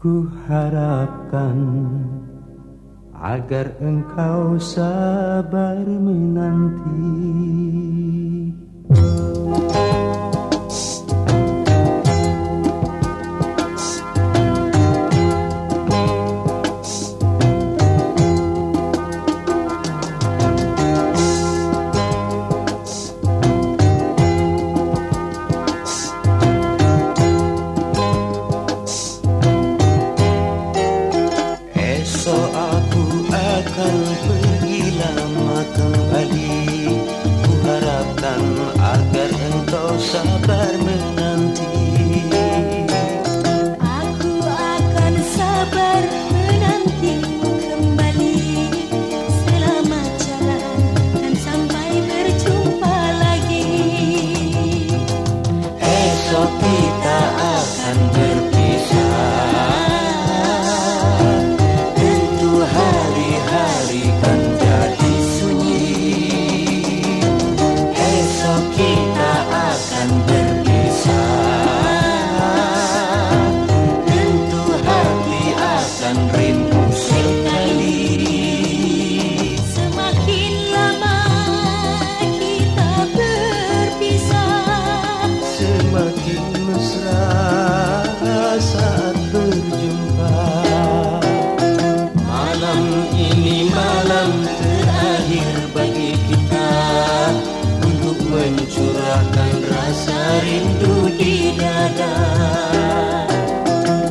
Ku harapkan agar engkau sabar menanti lama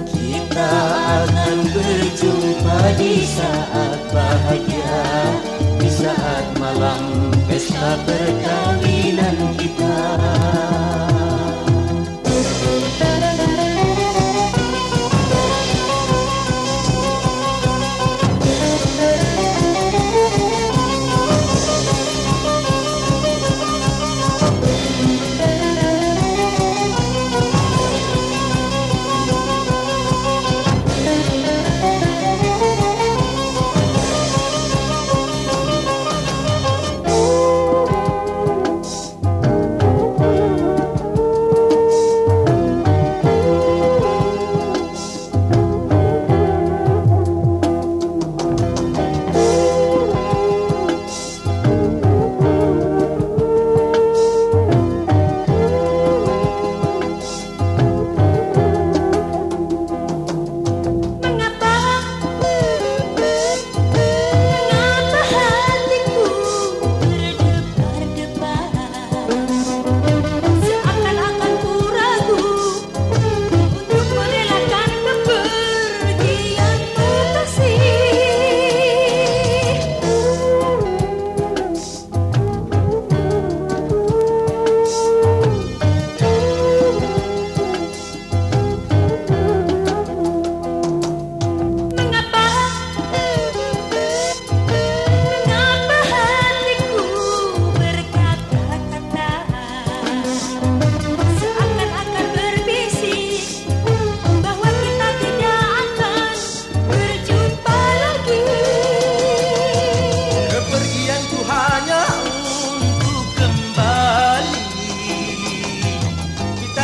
Kita akan berjumpa di saat bahagia Di saat malam pesta perkawinan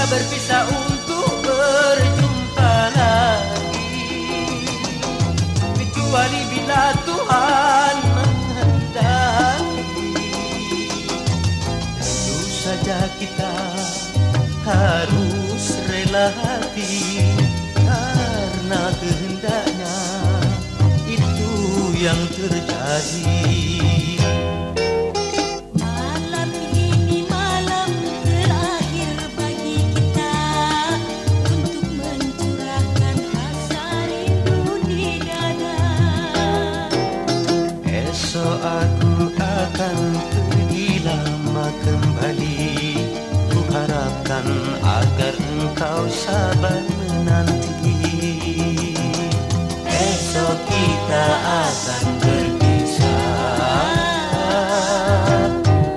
berpisah untuk berjumpa lagi. Kecuali bila Tuhan menghendaki. Tentu saja kita harus rela hati Karena kehendaknya itu yang terjadi Agar engkau sabar menanti. Esok kita akan berpisah.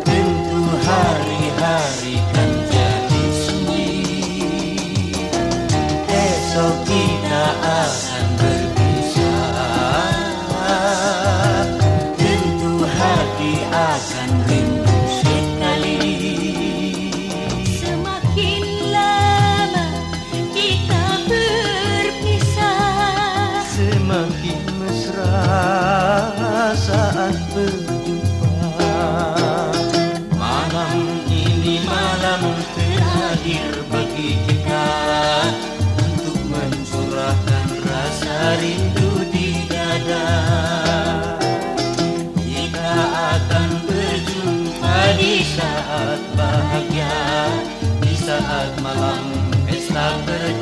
Tentu hari-hari kan jadi sunyi Esok kita akan berpisah. Tentu hati akan rindu saat berjumpa. Malam ini malam terakhir bagi kita Untuk mencurahkan rasa rindu di dada. Kita akan berjumpa di saat bahagia Di saat malam pesta ber